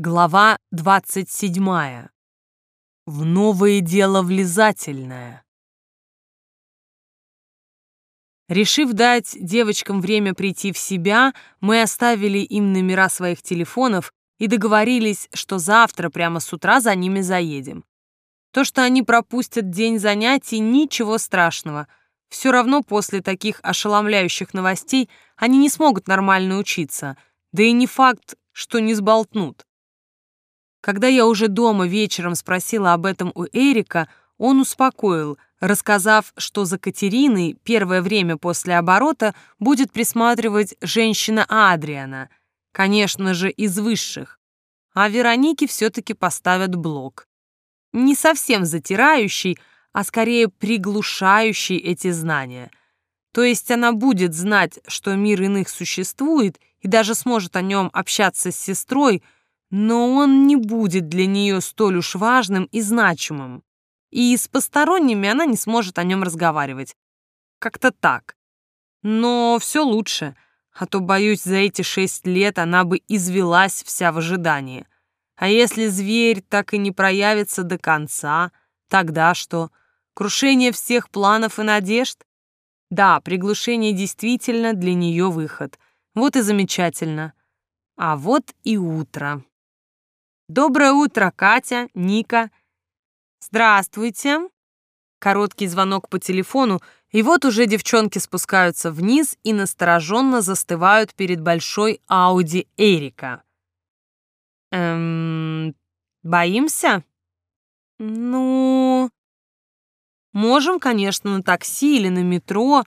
Глава 27. В новое дело влезательное. Решив дать девочкам время прийти в себя, мы оставили им номера своих телефонов и договорились, что завтра прямо с утра за ними заедем. То, что они пропустят день занятий, ничего страшного. Все равно после таких ошеломляющих новостей они не смогут нормально учиться, да и не факт, что не сболтнут. Когда я уже дома вечером спросила об этом у Эрика, он успокоил, рассказав, что за Катериной первое время после оборота будет присматривать женщина Адриана, конечно же, из высших, а Веронике все-таки поставят блок. Не совсем затирающий, а скорее приглушающий эти знания. То есть она будет знать, что мир иных существует, и даже сможет о нем общаться с сестрой, но он не будет для нее столь уж важным и значимым. И с посторонними она не сможет о нем разговаривать. Как-то так. Но все лучше, а то, боюсь, за эти шесть лет она бы извелась вся в ожидании. А если зверь так и не проявится до конца, тогда что? Крушение всех планов и надежд? Да, приглушение действительно для нее выход. Вот и замечательно. А вот и утро. «Доброе утро, Катя, Ника!» «Здравствуйте!» Короткий звонок по телефону, и вот уже девчонки спускаются вниз и настороженно застывают перед большой Ауди Эрика. «Эм... боимся?» «Ну...» «Можем, конечно, на такси или на метро,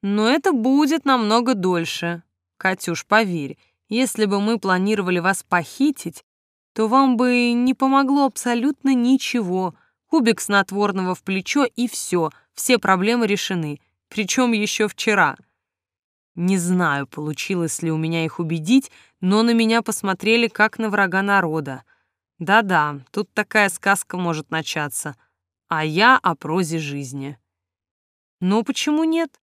но это будет намного дольше. Катюш, поверь, если бы мы планировали вас похитить, то вам бы не помогло абсолютно ничего. Кубик снотворного в плечо и все, все проблемы решены, причем еще вчера. Не знаю, получилось ли у меня их убедить, но на меня посмотрели как на врага народа. Да-да, тут такая сказка может начаться, а я о прозе жизни. Но почему нет?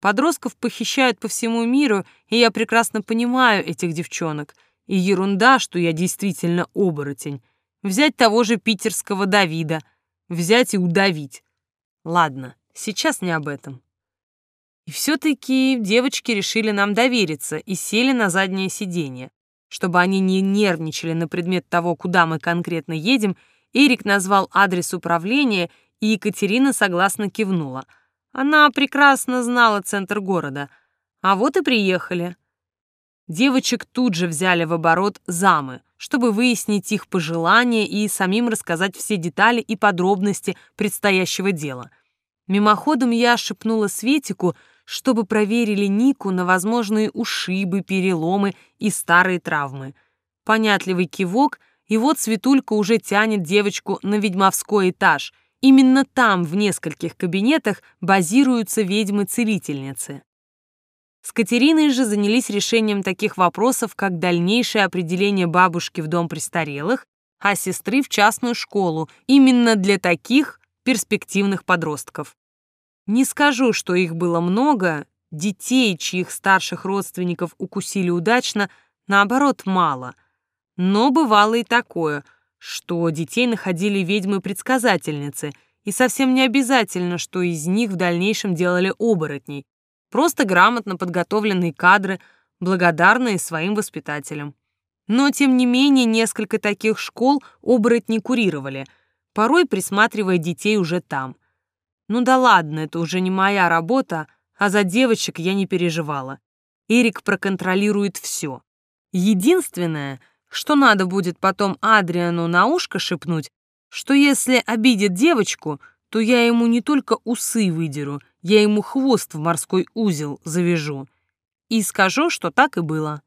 Подростков похищают по всему миру, и я прекрасно понимаю этих девчонок — и ерунда, что я действительно оборотень. Взять того же питерского Давида, взять и удавить. Ладно, сейчас не об этом. И все-таки девочки решили нам довериться и сели на заднее сиденье. Чтобы они не нервничали на предмет того, куда мы конкретно едем, Эрик назвал адрес управления, и Екатерина согласно кивнула. Она прекрасно знала центр города. А вот и приехали. Девочек тут же взяли в оборот замы, чтобы выяснить их пожелания и самим рассказать все детали и подробности предстоящего дела. Мимоходом я шепнула Светику, чтобы проверили Нику на возможные ушибы, переломы и старые травмы. Понятливый кивок, и вот Светулька уже тянет девочку на ведьмовской этаж. Именно там, в нескольких кабинетах, базируются ведьмы-целительницы. С Катериной же занялись решением таких вопросов, как дальнейшее определение бабушки в дом престарелых, а сестры в частную школу, именно для таких перспективных подростков. Не скажу, что их было много, детей, чьих старших родственников укусили удачно, наоборот, мало. Но бывало и такое, что детей находили ведьмы-предсказательницы, и совсем не обязательно, что из них в дальнейшем делали оборотней. Просто грамотно подготовленные кадры, благодарные своим воспитателям. Но, тем не менее, несколько таких школ оборотни курировали, порой присматривая детей уже там. Ну да ладно, это уже не моя работа, а за девочек я не переживала. Эрик проконтролирует все. Единственное, что надо будет потом Адриану на ушко шепнуть, что если обидит девочку, то я ему не только усы выдеру, я ему хвост в морской узел завяжу. И скажу, что так и было.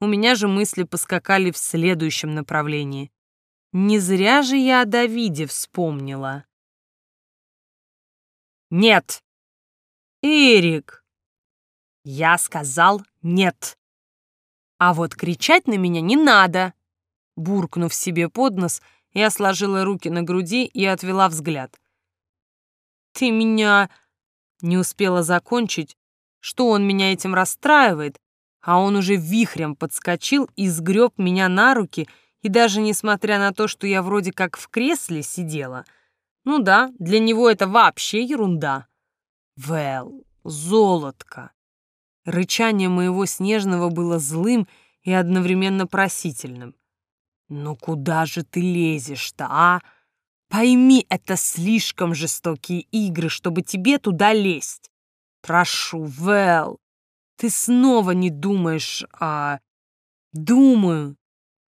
У меня же мысли поскакали в следующем направлении. Не зря же я о Давиде вспомнила. Нет. Эрик. Я сказал нет. А вот кричать на меня не надо. Буркнув себе под нос, я сложила руки на груди и отвела взгляд. Ты меня не успела закончить, что он меня этим расстраивает, а он уже вихрем подскочил и сгреб меня на руки И даже несмотря на то, что я вроде как в кресле сидела, ну да, для него это вообще ерунда. Вэл, золотко. Рычание моего снежного было злым и одновременно просительным. «Ну куда же ты лезешь-то, а? Пойми, это слишком жестокие игры, чтобы тебе туда лезть. Прошу, Вэл, ты снова не думаешь о... Думаю.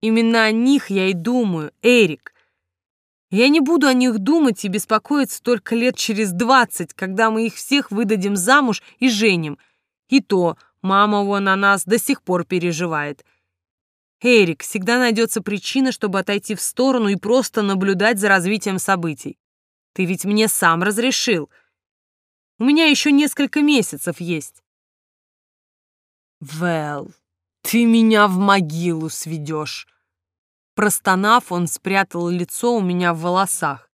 Именно о них я и думаю, Эрик. Я не буду о них думать и беспокоиться только лет через двадцать, когда мы их всех выдадим замуж и женим. И то мама вон на нас до сих пор переживает. Эрик, всегда найдется причина, чтобы отойти в сторону и просто наблюдать за развитием событий. Ты ведь мне сам разрешил. У меня еще несколько месяцев есть. Вэл, ты меня в могилу сведешь. Простонав, он спрятал лицо у меня в волосах.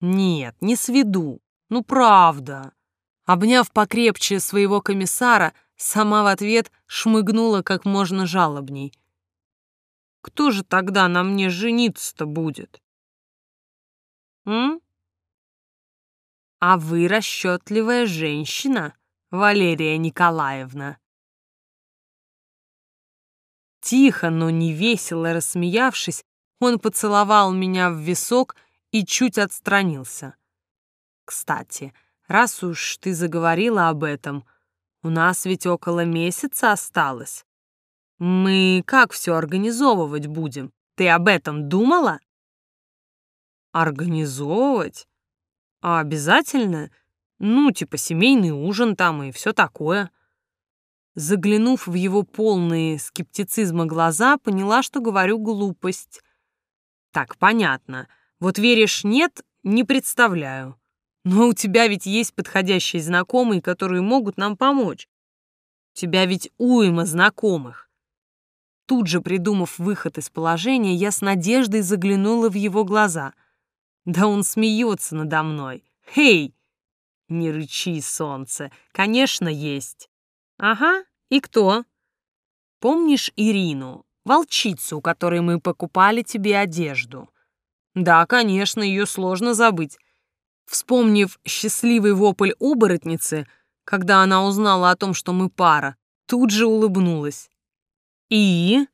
Нет, не сведу. Ну, правда. Обняв покрепче своего комиссара, сама в ответ шмыгнула как можно жалобней. Кто же тогда на мне жениться-то будет? М? А вы расчетливая женщина, Валерия Николаевна. Тихо, но не весело рассмеявшись, он поцеловал меня в висок и чуть отстранился. Кстати, раз уж ты заговорила об этом, у нас ведь около месяца осталось. Мы как все организовывать будем? Ты об этом думала? Организовывать? А обязательно? Ну, типа семейный ужин там и все такое. Заглянув в его полные скептицизма глаза, поняла, что говорю глупость. Так, понятно. Вот веришь нет, не представляю. Но у тебя ведь есть подходящие знакомые, которые могут нам помочь. У тебя ведь уйма знакомых. Тут же, придумав выход из положения, я с надеждой заглянула в его глаза. Да он смеется надо мной. «Хей!» «Не рычи, солнце. Конечно, есть». «Ага, и кто?» «Помнишь Ирину, волчицу, у которой мы покупали тебе одежду?» «Да, конечно, ее сложно забыть. Вспомнив счастливый вопль оборотницы, когда она узнала о том, что мы пара, тут же улыбнулась. «И?»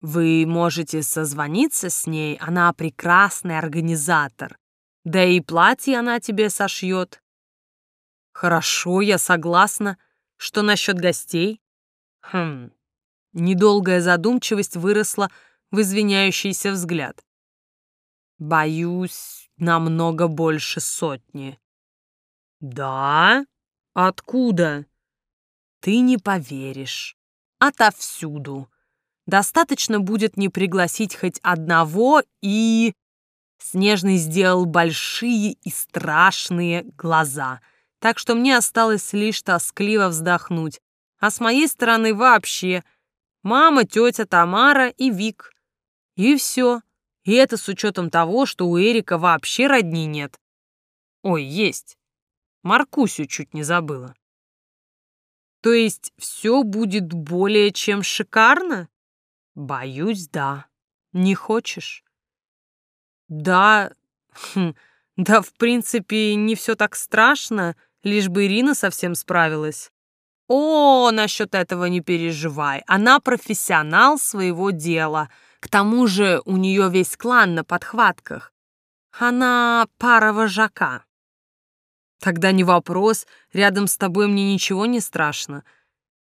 «Вы можете созвониться с ней, она прекрасный организатор. Да и платье она тебе сошьет». «Хорошо, я согласна. Что насчет гостей?» «Хм...» Недолгая задумчивость выросла в извиняющийся взгляд. «Боюсь, намного больше сотни. Да? Откуда? Ты не поверишь. Отовсюду. Достаточно будет не пригласить хоть одного и... Снежный сделал большие и страшные глаза, так что мне осталось лишь тоскливо вздохнуть. А с моей стороны вообще мама, тетя Тамара и Вик. И все. И это с учетом того, что у Эрика вообще родни нет. Ой, есть. Маркусю чуть не забыла. То есть все будет более чем шикарно? Боюсь, да. Не хочешь? Да, хм, да, в принципе, не все так страшно, лишь бы Ирина совсем справилась. О, насчет этого не переживай. Она профессионал своего дела — к тому же у нее весь клан на подхватках. Она пара вожака. Тогда не вопрос, рядом с тобой мне ничего не страшно.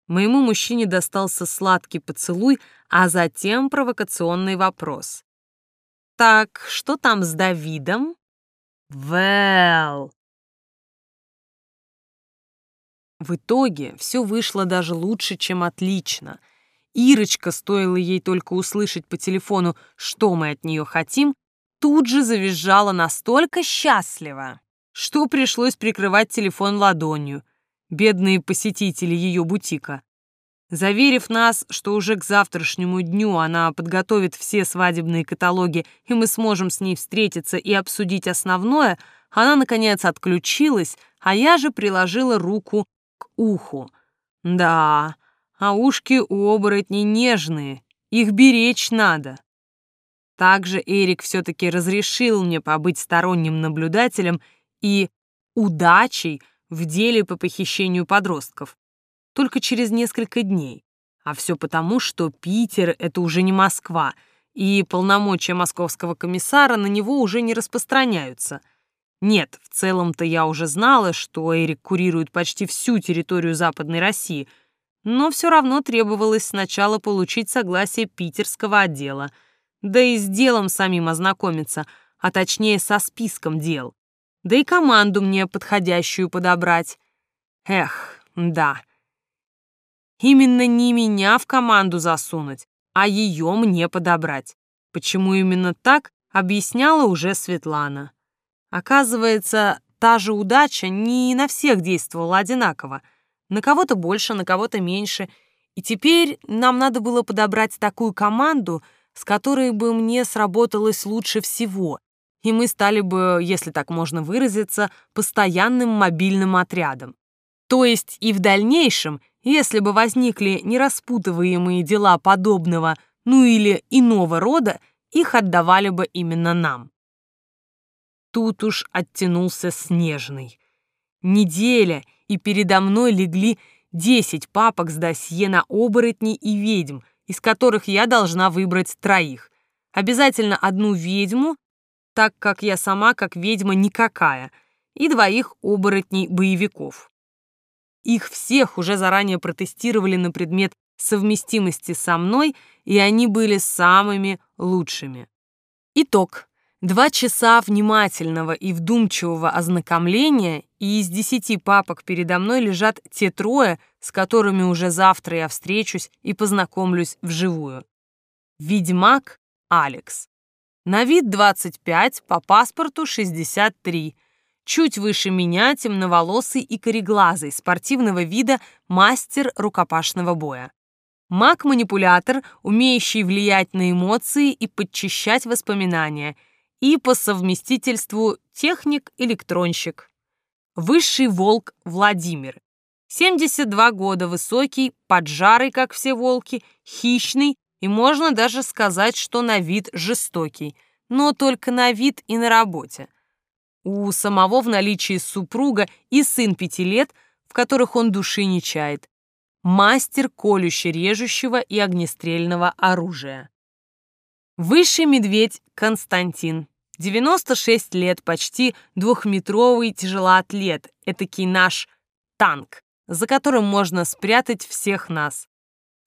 Моему мужчине достался сладкий поцелуй, а затем провокационный вопрос. «Так, что там с Давидом?» «Вэлл!» В итоге все вышло даже лучше, чем отлично — Ирочка, стоило ей только услышать по телефону, что мы от нее хотим, тут же завизжала настолько счастливо, что пришлось прикрывать телефон ладонью. Бедные посетители ее бутика. Заверив нас, что уже к завтрашнему дню она подготовит все свадебные каталоги, и мы сможем с ней встретиться и обсудить основное, она, наконец, отключилась, а я же приложила руку к уху. Да, а ушки у оборотней нежные Их беречь надо. Также Эрик все-таки разрешил мне побыть сторонним наблюдателем и удачей в деле по похищению подростков. Только через несколько дней. А все потому, что Питер — это уже не Москва, и полномочия московского комиссара на него уже не распространяются. Нет, в целом-то я уже знала, что Эрик курирует почти всю территорию Западной России, но все равно требовалось сначала получить согласие питерского отдела, да и с делом самим ознакомиться, а точнее со списком дел, да и команду мне подходящую подобрать. Эх, да. Именно не меня в команду засунуть, а ее мне подобрать. Почему именно так, объясняла уже Светлана. Оказывается, та же удача не на всех действовала одинаково. На кого-то больше, на кого-то меньше. И теперь нам надо было подобрать такую команду, с которой бы мне сработалось лучше всего. И мы стали бы, если так можно выразиться, постоянным мобильным отрядом. То есть и в дальнейшем если бы возникли нераспутываемые дела подобного, ну или иного рода, их отдавали бы именно нам. Тут уж оттянулся Снежный. Неделя, и передо мной легли десять папок с досье на оборотней и ведьм, из которых я должна выбрать троих. Обязательно одну ведьму, так как я сама как ведьма никакая, и двоих оборотней-боевиков. Их всех уже заранее протестировали на предмет совместимости со мной, и они были самыми лучшими. Итог. Два часа внимательного и вдумчивого ознакомления, и из десяти папок передо мной лежат те трое, с которыми уже завтра я встречусь и познакомлюсь вживую. Ведьмак Алекс. На вид 25, по паспорту 63. Чуть выше меня темноволосый и кореглазый, спортивного вида мастер рукопашного боя. Маг-манипулятор, умеющий влиять на эмоции и подчищать воспоминания, и по совместительству техник-электронщик. Высший волк Владимир. 72 года, высокий, поджарый, как все волки, хищный и можно даже сказать, что на вид жестокий, но только на вид и на работе. У самого в наличии супруга и сын пяти лет, в которых он души не чает. Мастер колюще-режущего и огнестрельного оружия. Высший медведь Константин. 96 лет, почти двухметровый тяжелоатлет, этакий наш танк, за которым можно спрятать всех нас.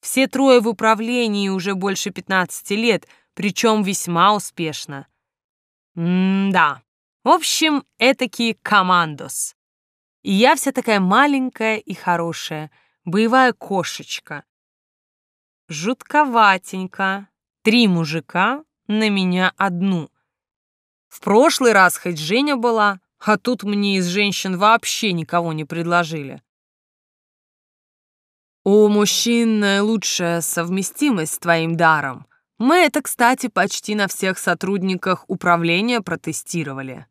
Все трое в управлении уже больше 15 лет, причем весьма успешно. М-да, в общем, этакий командос. И я вся такая маленькая и хорошая, боевая кошечка. Жутковатенько. Три мужика на меня одну. В прошлый раз хоть Женя была, а тут мне из женщин вообще никого не предложили. У мужчин наилучшая совместимость с твоим даром. Мы это, кстати, почти на всех сотрудниках управления протестировали.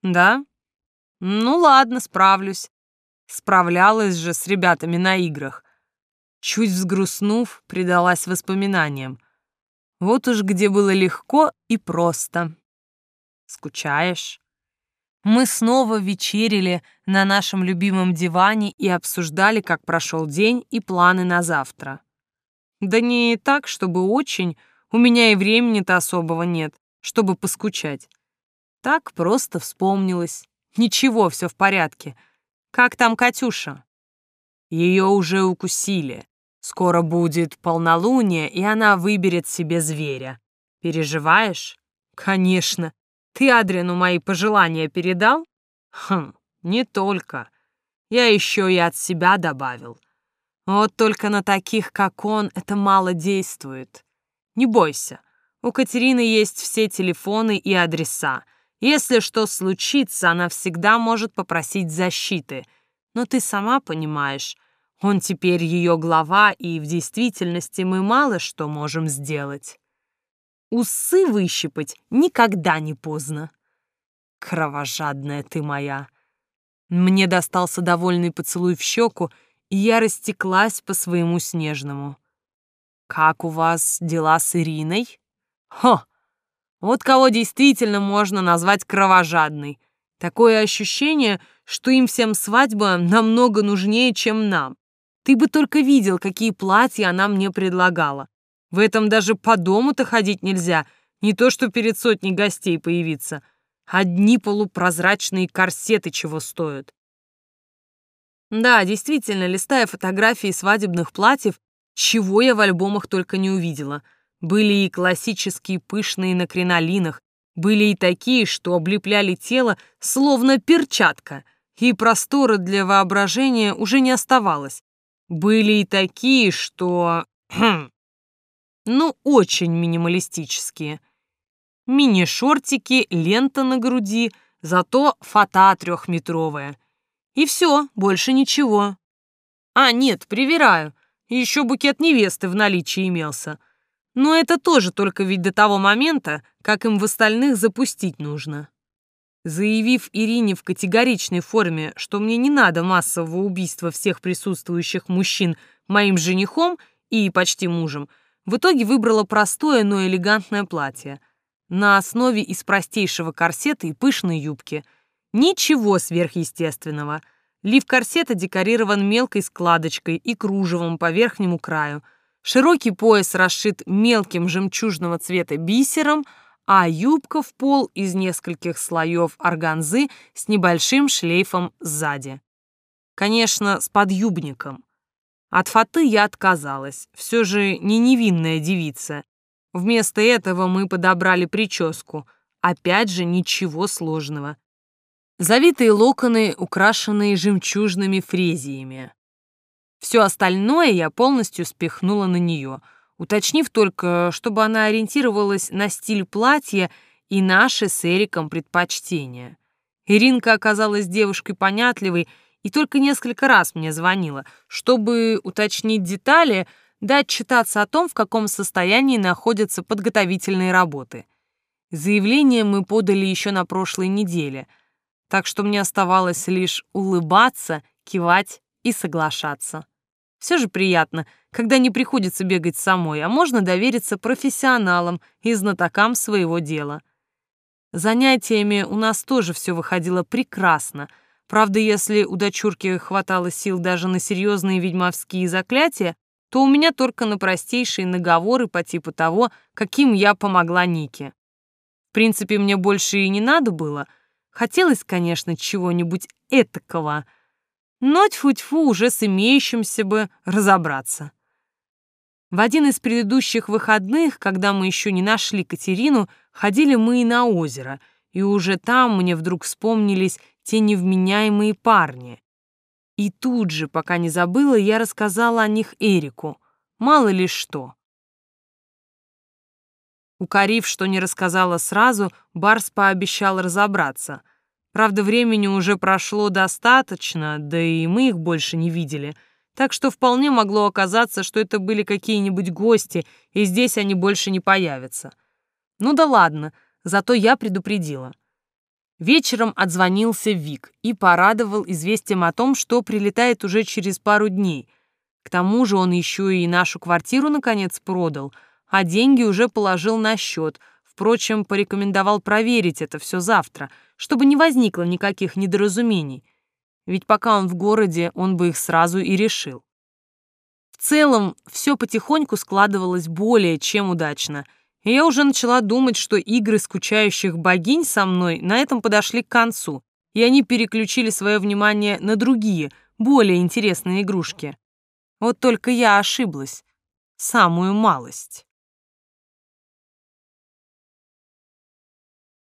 Да? Ну ладно, справлюсь. Справлялась же с ребятами на играх. Чуть взгрустнув, предалась воспоминаниям. Вот уж где было легко и просто. Скучаешь? Мы снова вечерили на нашем любимом диване и обсуждали, как прошел день и планы на завтра. Да не так, чтобы очень, у меня и времени-то особого нет, чтобы поскучать. Так просто вспомнилось. Ничего, все в порядке. Как там Катюша? Ее уже укусили. Скоро будет полнолуние, и она выберет себе зверя. Переживаешь? Конечно. Ты Адриану мои пожелания передал? Хм, не только. Я еще и от себя добавил. Вот только на таких, как он, это мало действует. Не бойся. У Катерины есть все телефоны и адреса. Если что случится, она всегда может попросить защиты. Но ты сама понимаешь, он теперь ее глава, и в действительности мы мало что можем сделать. Усы выщипать никогда не поздно. Кровожадная ты моя. Мне достался довольный поцелуй в щеку, и я растеклась по своему снежному. как у вас дела с Ириной? Хо! Вот кого действительно можно назвать кровожадной. Такое ощущение, что им всем свадьба намного нужнее, чем нам. Ты бы только видел, какие платья она мне предлагала. В этом даже по дому-то ходить нельзя, не то что перед сотней гостей появиться. Одни полупрозрачные корсеты чего стоят. Да, действительно, листая фотографии свадебных платьев, чего я в альбомах только не увидела. Были и классические пышные на кринолинах, были и такие, что облепляли тело, словно перчатка, и простора для воображения уже не оставалось. Были и такие, что... Ну, очень минималистические. Мини-шортики, лента на груди, зато фата трехметровая. И все, больше ничего. А, нет, привираю. Еще букет невесты в наличии имелся. Но это тоже только ведь до того момента, как им в остальных запустить нужно. Заявив Ирине в категоричной форме, что мне не надо массового убийства всех присутствующих мужчин моим женихом и почти мужем, в итоге выбрала простое, но элегантное платье. На основе из простейшего корсета и пышной юбки. Ничего сверхъестественного. Лиф корсета декорирован мелкой складочкой и кружевом по верхнему краю. Широкий пояс расшит мелким жемчужного цвета бисером — а юбка в пол из нескольких слоев органзы с небольшим шлейфом сзади. Конечно, с подъюбником. От фаты я отказалась, все же не невинная девица. Вместо этого мы подобрали прическу. Опять же, ничего сложного. Завитые локоны, украшенные жемчужными фрезиями. Все остальное я полностью спихнула на нее — уточнив только, чтобы она ориентировалась на стиль платья и наши с Эриком предпочтения. Иринка оказалась девушкой понятливой и только несколько раз мне звонила, чтобы уточнить детали, дать читаться о том, в каком состоянии находятся подготовительные работы. Заявление мы подали еще на прошлой неделе, так что мне оставалось лишь улыбаться, кивать и соглашаться. Все же приятно, когда не приходится бегать самой, а можно довериться профессионалам и знатокам своего дела. Занятиями у нас тоже все выходило прекрасно. Правда, если у дочурки хватало сил даже на серьезные ведьмовские заклятия, то у меня только на простейшие наговоры по типу того, каким я помогла Нике. В принципе, мне больше и не надо было. Хотелось, конечно, чего-нибудь этакого — но тьфу-тьфу уже с имеющимся бы разобраться. В один из предыдущих выходных, когда мы еще не нашли Катерину, ходили мы и на озеро, и уже там мне вдруг вспомнились те невменяемые парни. И тут же, пока не забыла, я рассказала о них Эрику. Мало ли что. Укорив, что не рассказала сразу, Барс пообещал разобраться — Правда, времени уже прошло достаточно, да и мы их больше не видели. Так что вполне могло оказаться, что это были какие-нибудь гости, и здесь они больше не появятся. Ну да ладно, зато я предупредила. Вечером отзвонился Вик и порадовал известием о том, что прилетает уже через пару дней. К тому же он еще и нашу квартиру наконец продал, а деньги уже положил на счет — Впрочем, порекомендовал проверить это все завтра, чтобы не возникло никаких недоразумений. Ведь пока он в городе, он бы их сразу и решил. В целом, все потихоньку складывалось более чем удачно. И я уже начала думать, что игры скучающих богинь со мной на этом подошли к концу, и они переключили свое внимание на другие, более интересные игрушки. Вот только я ошиблась. Самую малость.